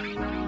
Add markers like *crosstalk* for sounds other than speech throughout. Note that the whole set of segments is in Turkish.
Bye.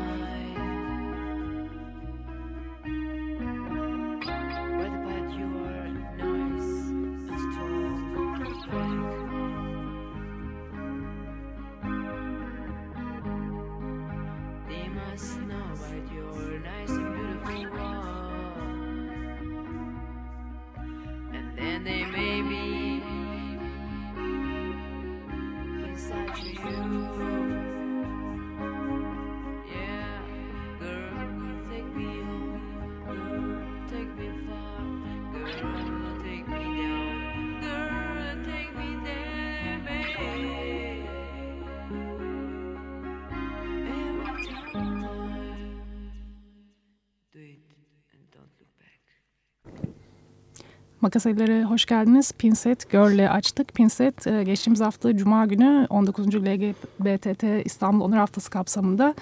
Makaselere hoş geldiniz. Pinset Girl'le açtık. Pinset e, geçtiğimiz hafta Cuma günü 19. LGBTT İstanbul Onur Haftası kapsamında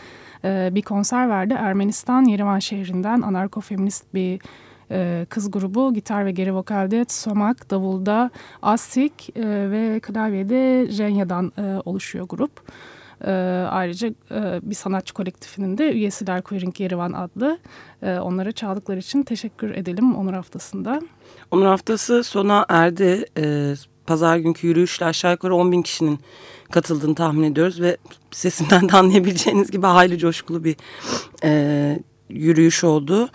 e, bir konser verdi. Ermenistan Yerevan şehrinden anarko-feminist bir e, kız grubu. Gitar ve geri vokalde Somak, Davulda Asik ve klavyede Jenya'dan oluşuyor grup. E, ayrıca e, bir sanatçı kolektifinin de üyesiler Queering Yerivan adlı. E, onlara çaldıkları için teşekkür edelim Onur Haftası'nda. Onur Haftası sona erdi. E, Pazar günkü yürüyüşle aşağı yukarı 10 bin kişinin katıldığını tahmin ediyoruz ve sesimden de anlayabileceğiniz gibi hayli coşkulu bir e, yürüyüş oldu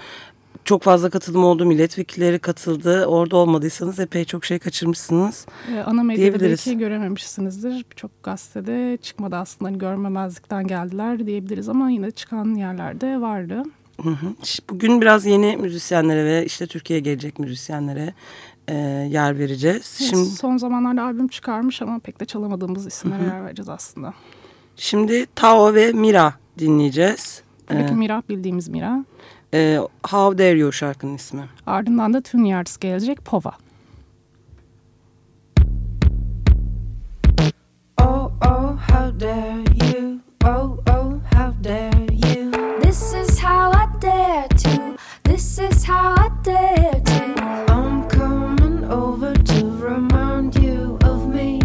çok fazla katılım oldu. Milletvekilleri katıldı. Orada olmadıysanız epey çok şey kaçırmışsınız. Ee, ana medyada belki görememişsinizdir. Birçok gazetede çıkmadı aslında hani görmemezlikten geldiler diyebiliriz ama yine çıkan yerlerde vardı. Bugün biraz yeni müzisyenlere ve işte Türkiye'ye gelecek müzisyenlere e, yer vereceğiz. Evet, Şimdi son zamanlarda albüm çıkarmış ama pek de çalamadığımız isimlere yer vereceğiz aslında. Şimdi Tao ve Mira dinleyeceğiz. Tabii ee, Mira bildiğimiz Mira. E, How Dare You şarkının ismi. Ardından da Tune Yards gelecek Pova. Oh oh how dare you. Oh oh how dare you. This is how I dare to. This is how I dare to. I'm coming over to remind you of me.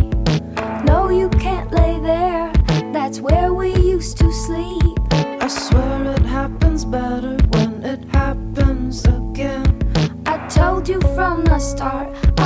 No you can't lay there. That's where we used to sleep. I swear it happens better told you from the start.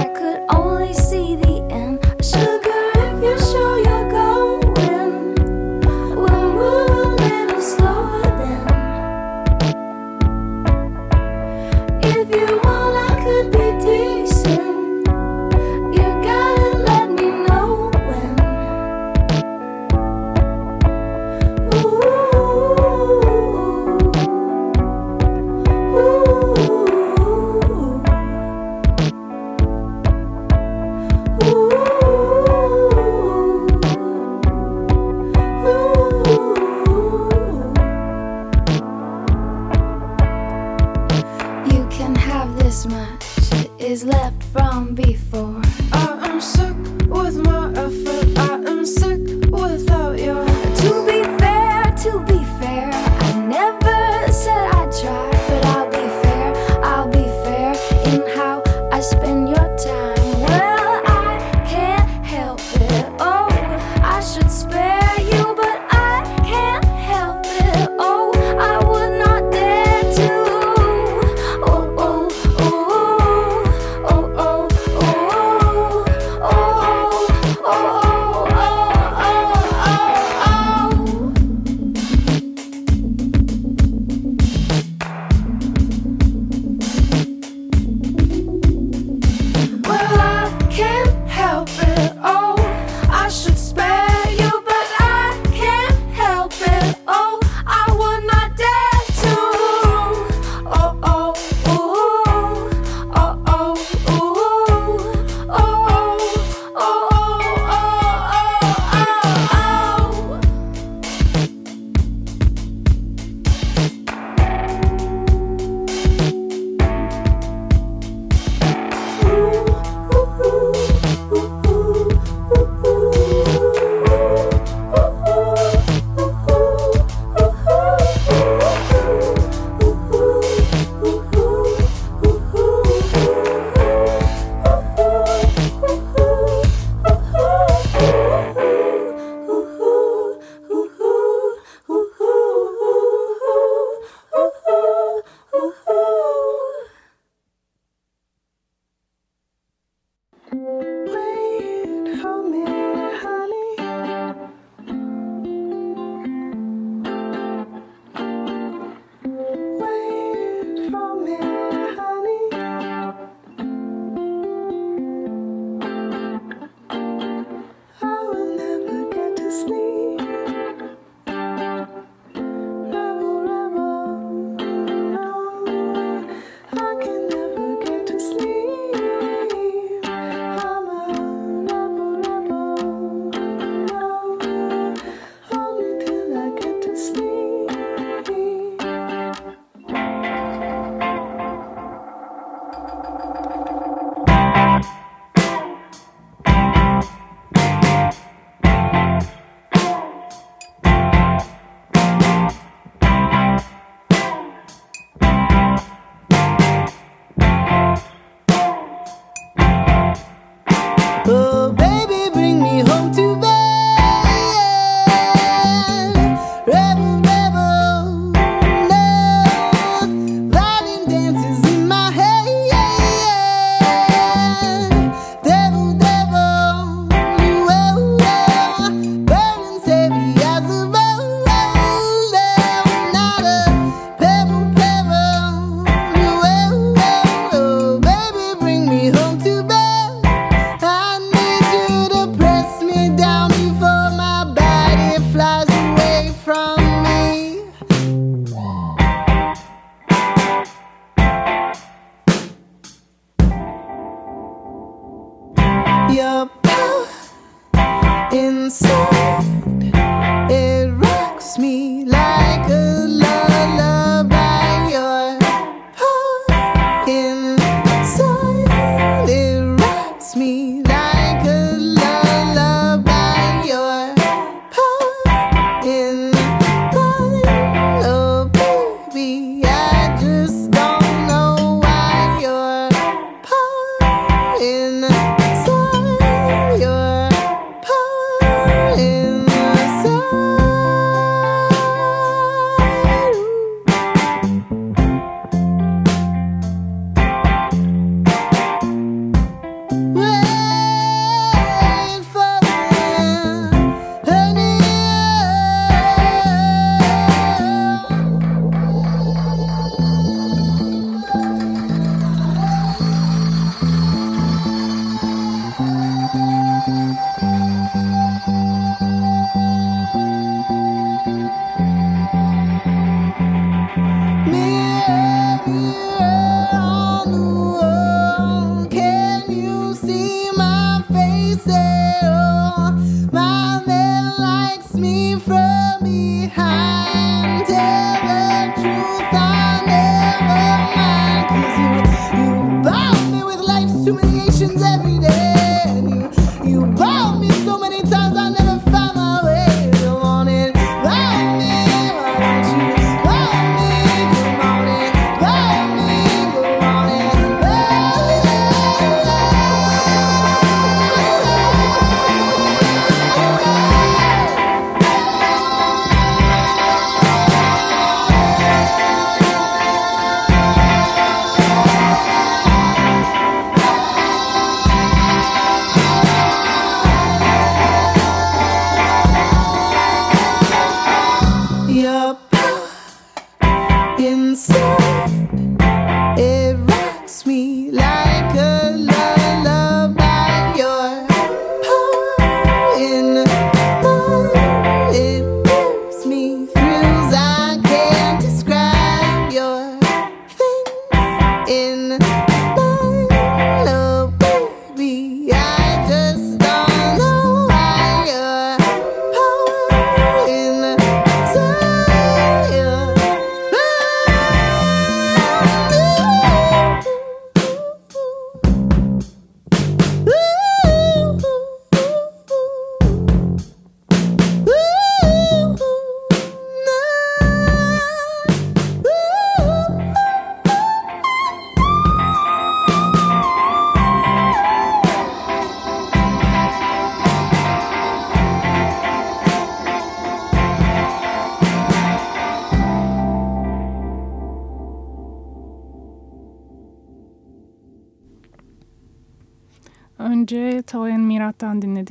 Oh, baby.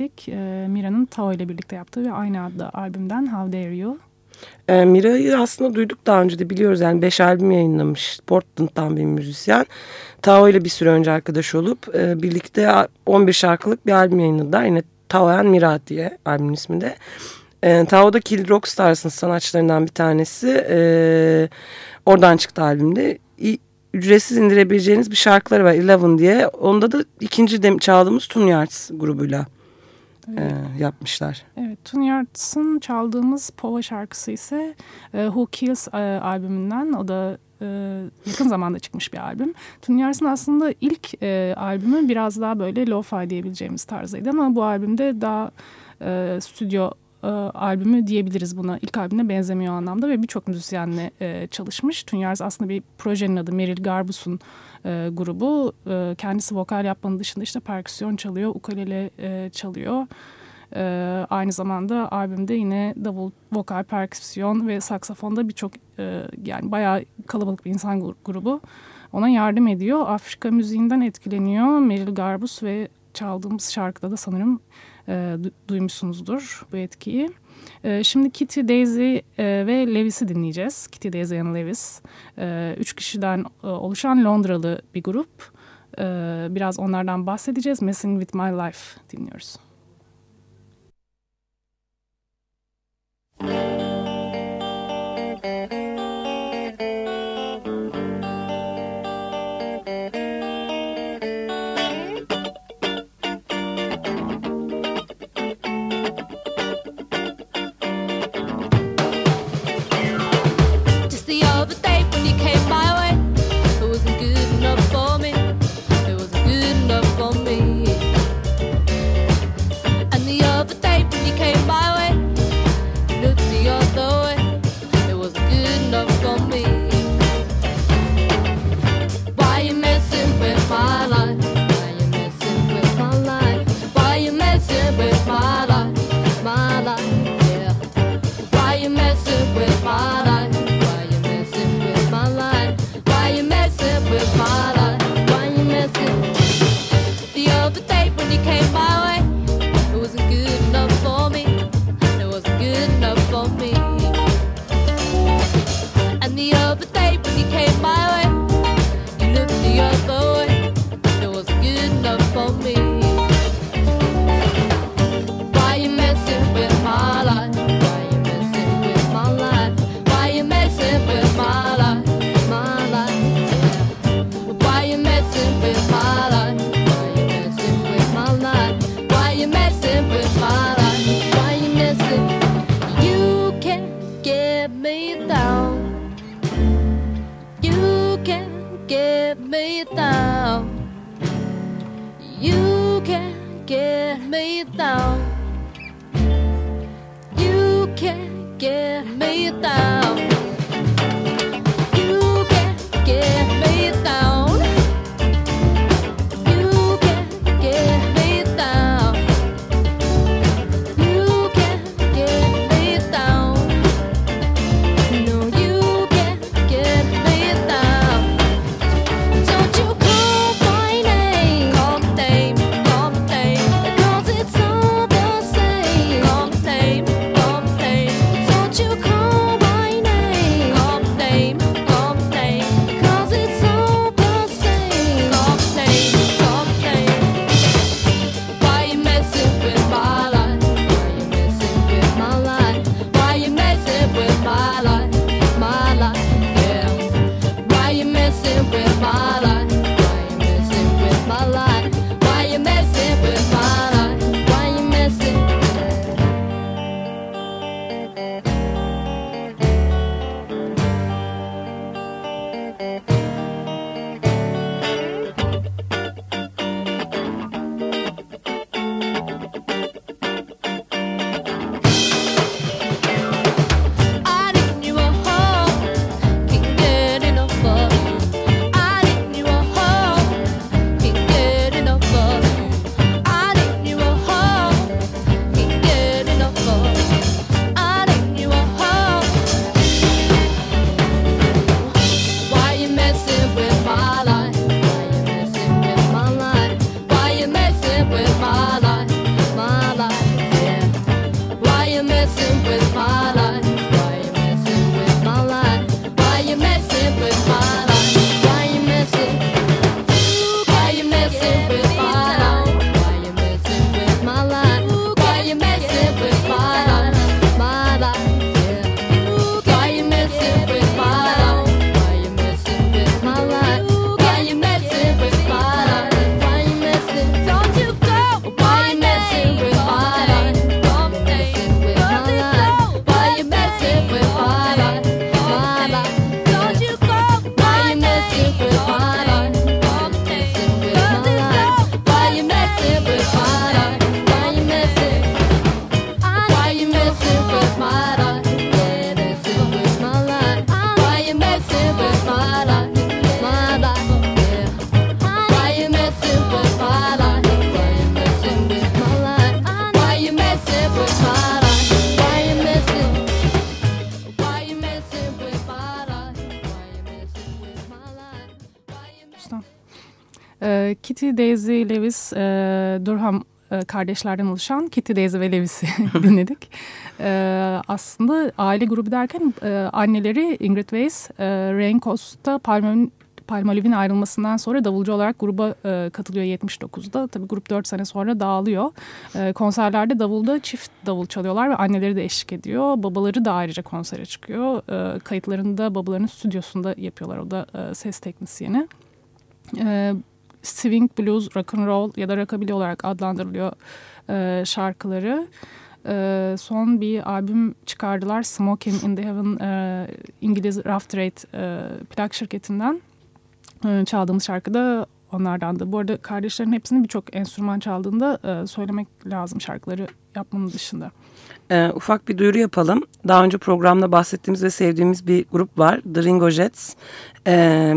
Dinledik. Ee, Mira'nın Tao ile birlikte yaptığı ve aynı adlı albümden How Dare You. E, Mira'yı aslında duyduk daha önce de biliyoruz. Yani 5 albüm yayınlamış. Portland'dan bir müzisyen. Tao ile bir süre önce arkadaş olup e, birlikte 11 şarkılık bir albüm yayınladılar. Yine Tao and Mira diye albümün ismi de. E, Tao da Kill Rock Stars'ın sanatçılarından bir tanesi. E, oradan çıktı albümde. İ- ücretsiz indirebileceğiniz bir şarkıları var Eleven diye. Onda da ikinci de çaldığımız Tune Yards grubuyla e, yapmışlar. Evet, Tune Yards'ın çaldığımız Pova şarkısı ise e, Who Kills e, albümünden. O da e, yakın zamanda çıkmış bir albüm. Tune Yards'ın aslında ilk e, albümü biraz daha böyle lo-fi diyebileceğimiz tarzdaydı ama bu albümde daha e, stüdyo e, albümü diyebiliriz buna. İlk albümüne benzemiyor anlamda ve birçok müzisyenle e, çalışmış. Tune Yards aslında bir projenin adı Meryl Garbus'un e, grubu. E, kendisi vokal yapmanın dışında işte perküsyon çalıyor, ukulele e, çalıyor. E, aynı zamanda albümde yine davul, vokal, perküsyon ve saksafonda birçok e, yani bayağı kalabalık bir insan gru- grubu ona yardım ediyor. Afrika müziğinden etkileniyor. Meryl Garbus ve çaldığımız şarkıda da sanırım e, du- duymuşsunuzdur bu etkiyi. E, şimdi Kitty, Daisy e, ve Lewis'i dinleyeceğiz. Kitty, Daisy and Lewis. E, üç kişiden e, oluşan Londralı bir grup. E, biraz onlardan bahsedeceğiz. Messing With My Life dinliyoruz. Durham e, kardeşlerden oluşan Kitty, Daisy ve Lewis'i *laughs* dinledik. Ee, aslında aile grubu derken e, anneleri Ingrid Weiss, e, Rain Costa, Palmolive'in Palmolive'in ayrılmasından sonra davulcu olarak gruba e, katılıyor 79'da. Tabii grup 4 sene sonra dağılıyor. E, konserlerde davulda çift davul çalıyorlar ve anneleri de eşlik ediyor. Babaları da ayrıca konsere çıkıyor. E, kayıtlarını da babalarının stüdyosunda yapıyorlar. O da e, ses teknisyeni. E, swing, blues, rock and roll ya da rockabilly olarak adlandırılıyor e, şarkıları. E, son bir albüm çıkardılar. Smoking in the Heaven e, İngiliz Rough Trade e, plak şirketinden. E, çaldığımız şarkı da onlardandı. Bu arada kardeşlerin hepsinin birçok enstrüman çaldığında e, söylemek lazım şarkıları yapmanın dışında. Ee, ufak bir duyuru yapalım. Daha önce programda bahsettiğimiz ve sevdiğimiz bir grup var. The Ringo Jets. Ee,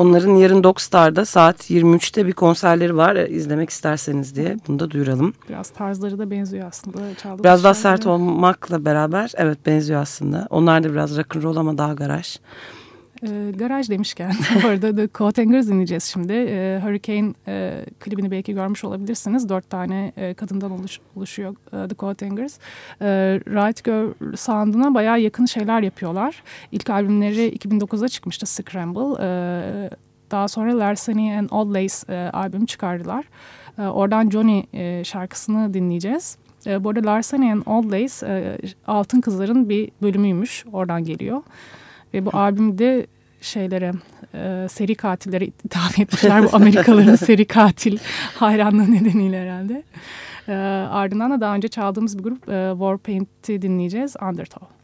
onların yarın Dogstar'da saat 23'te bir konserleri var. Ee, izlemek isterseniz diye bunu da duyuralım. Biraz tarzları da benziyor aslında. Çaldığımız Biraz daha sert olmakla beraber evet benziyor aslında. Onlar da biraz rock'n'roll ama daha garaj. E, garaj demişken *laughs* bu arada The Coatengers dinleyeceğiz şimdi. E, Hurricane e, klibini belki görmüş olabilirsiniz. Dört tane e, kadından oluş, oluşuyor e, The Coatengers. E, Right Girl sound'una bayağı yakın şeyler yapıyorlar. İlk albümleri 2009'da çıkmıştı Scramble. E, daha sonra Larceny and Old Lace e, albüm çıkardılar. E, oradan Johnny e, şarkısını dinleyeceğiz. E, bu arada Larceny and Old Lace e, Altın Kızlar'ın bir bölümüymüş. Oradan geliyor. Ve bu albümde şeylere e, seri katillere ithaf *laughs* etmişler. Bu Amerikalıların *laughs* seri katil hayranlığı nedeniyle herhalde. E, ardından da daha önce çaldığımız bir grup e, Warpaint'i dinleyeceğiz. Undertow.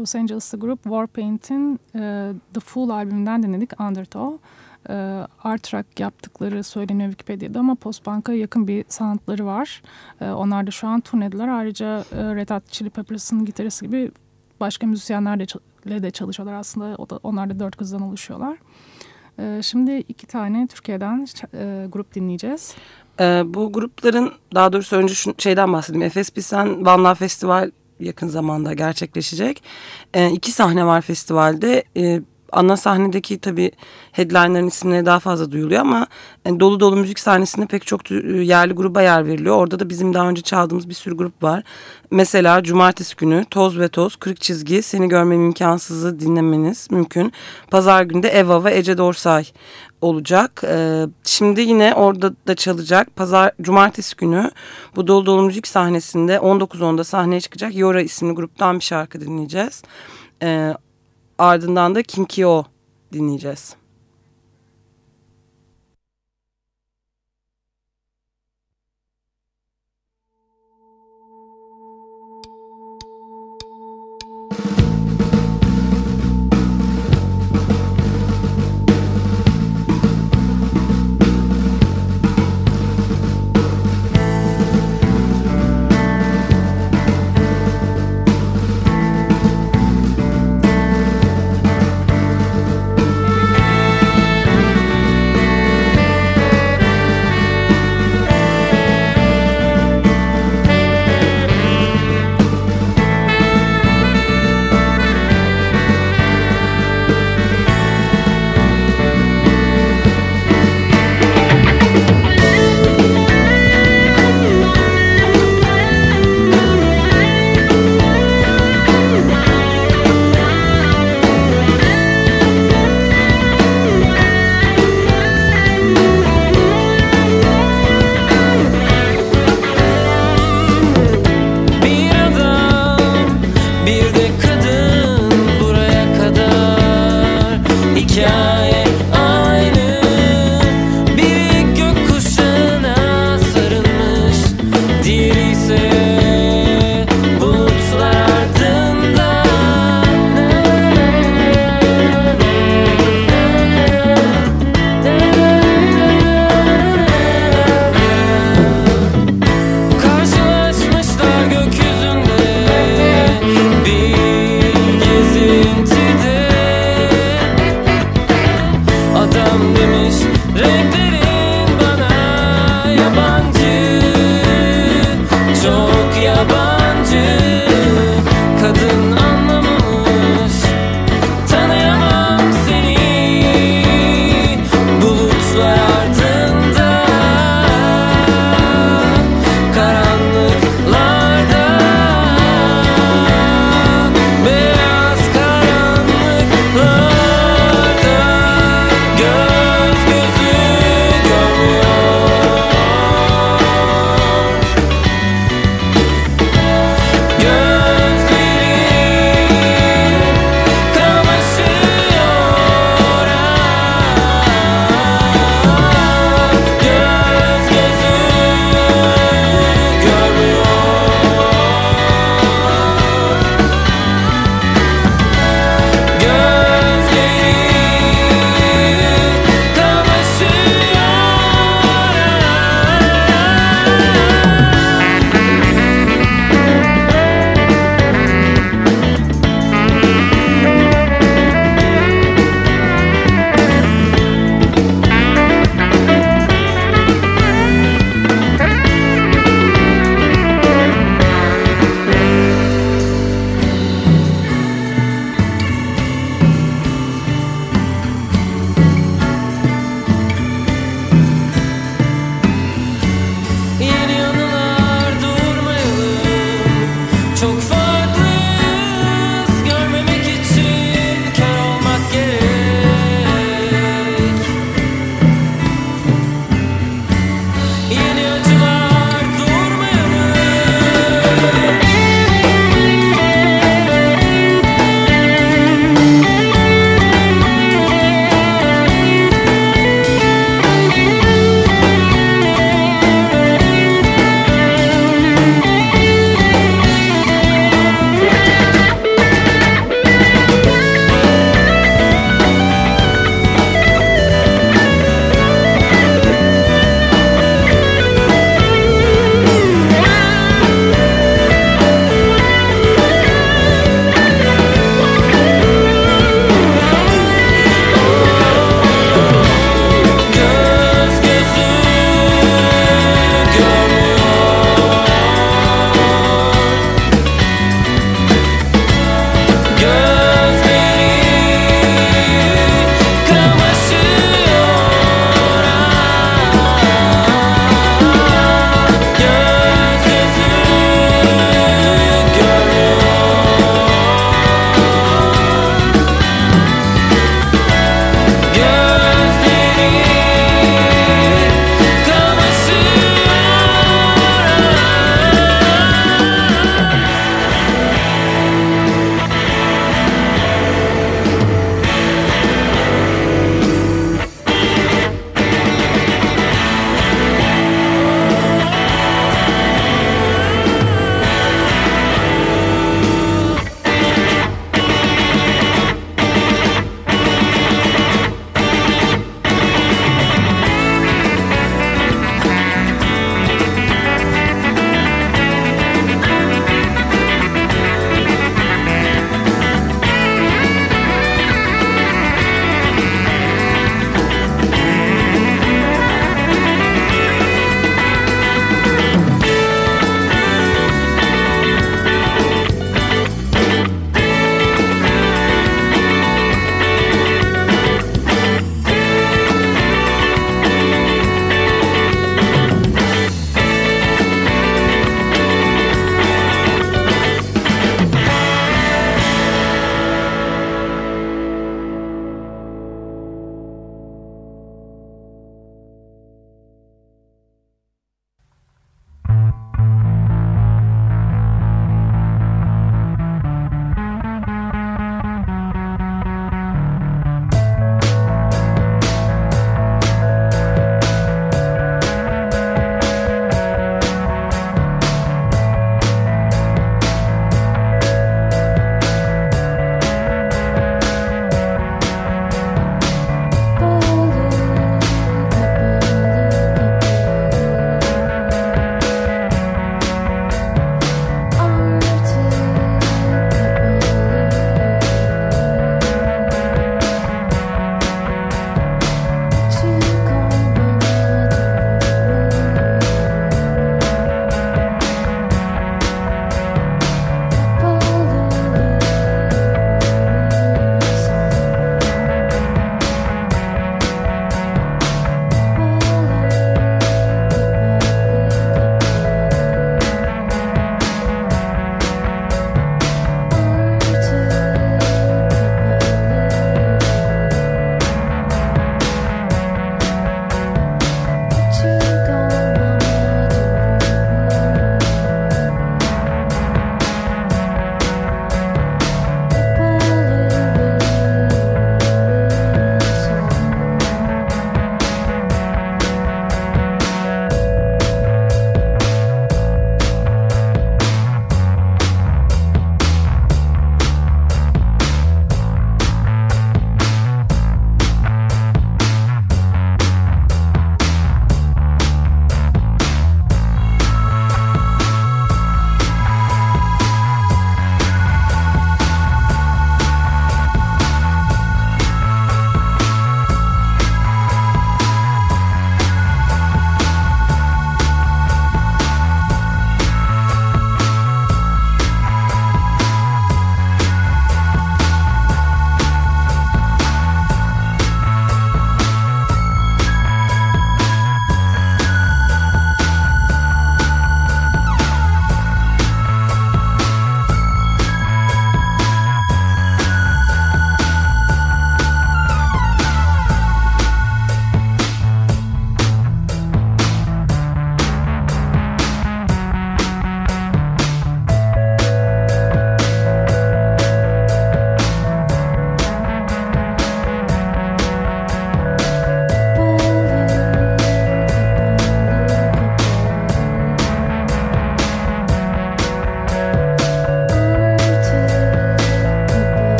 Los Angeles'lı grup Warpaint'in e, The Fool albümünden dinledik Undertow. E, art rock yaptıkları söyleniyor Wikipedia'da ama post-punk'a yakın bir sanatları var. E, onlar da şu an turnediler. Ayrıca e, Red Hot Chili Peppers'ın gitaristi gibi başka müzisyenlerle de, çalışıyorlar aslında. O da, onlar da dört kızdan oluşuyorlar. E, şimdi iki tane Türkiye'den e, grup dinleyeceğiz. Ee, bu grupların daha doğrusu önce şu şeyden bahsedeyim. Efes One Love Festival yakın zamanda gerçekleşecek. Ee, iki sahne var festivalde. Ee, ana sahnedeki tabii headliner'ın isimleri daha fazla duyuluyor ama yani dolu dolu müzik sahnesinde pek çok tü- yerli gruba yer veriliyor. Orada da bizim daha önce çaldığımız bir sürü grup var. Mesela cumartesi günü Toz ve Toz, Kırık Çizgi, Seni Görmem imkansızı dinlemeniz mümkün. Pazar günü de Eva ve Ece Dorsay olacak. Ee, şimdi yine orada da çalacak. Pazar, cumartesi günü bu dolu dolu müzik sahnesinde 19.10'da sahneye çıkacak. Yora isimli gruptan bir şarkı dinleyeceğiz. Ardından da Kinkyo dinleyeceğiz.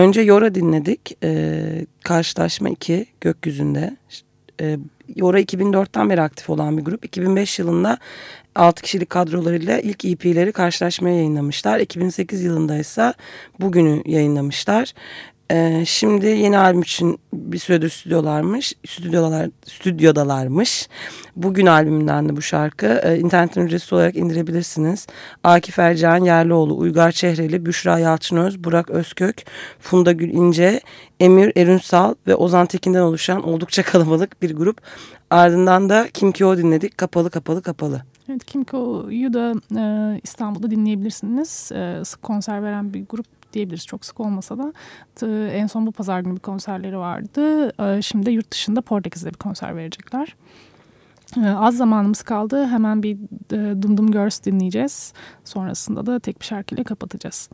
Önce Yora dinledik. Ee, Karşılaşma 2 gökyüzünde. Ee, Yora 2004'ten beri aktif olan bir grup. 2005 yılında 6 kişilik kadrolarıyla ilk EP'leri karşılaşmaya yayınlamışlar. 2008 yılında ise bugünü yayınlamışlar. Ee, şimdi yeni albüm için bir süredir stüdyolarmış, stüdyolar, stüdyodalarmış. Bugün albümünden de bu şarkı. Ee, internetten ücretsiz olarak indirebilirsiniz. Akif Ercan Yerlioğlu, Uygar Çehreli, Büşra Yalçınöz, Burak Özkök, Funda Gül İnce, Emir Erünsal ve Ozan Tekin'den oluşan oldukça kalabalık bir grup. Ardından da Kim Kyo dinledik. Kapalı kapalı kapalı. Evet, Kimko'yu da e, İstanbul'da dinleyebilirsiniz. E, sık konser veren bir grup diyebiliriz çok sık olmasa da. En son bu pazar günü bir konserleri vardı. E, şimdi yurt dışında Portekiz'de bir konser verecekler. E, az zamanımız kaldı. Hemen bir e, Dum Dum Girls dinleyeceğiz. Sonrasında da tek bir şarkıyla kapatacağız.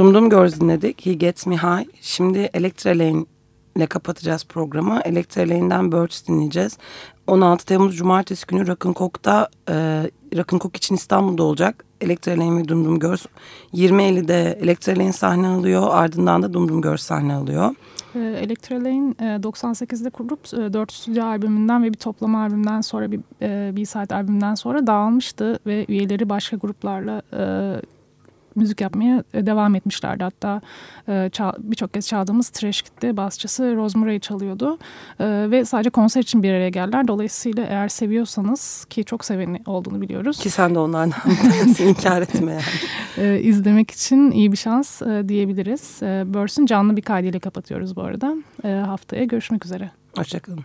Dumdum Girls dinledik. He Gets Me High. Şimdi Electra ile kapatacağız programı. Electra Lane'den Birds dinleyeceğiz. 16 Temmuz Cumartesi günü Rock'n'Coke'da e, Rock'n'Coke için İstanbul'da olacak. Electra Lane ve Dumdum Girls. 20.50'de Electra Lane sahne alıyor. Ardından da Dumdum Girls sahne alıyor. E, Electra Lane e, 98'de kurulup e, 4 stüdyo albümünden ve bir toplama albümden sonra bir e, B-side albümden sonra dağılmıştı ve üyeleri başka gruplarla e, müzik yapmaya e, devam etmişlerdi. Hatta e, birçok kez çaldığımız Trash Kit'te basçısı Rosemary çalıyordu. E, ve sadece konser için bir araya geldiler. Dolayısıyla eğer seviyorsanız ki çok seveni olduğunu biliyoruz. Ki sen de onlardan *laughs* inkar etme yani. e, izlemek için iyi bir şans e, diyebiliriz. E, Börs'ün canlı bir kaydıyla kapatıyoruz bu arada. E, haftaya görüşmek üzere. Hoşçakalın.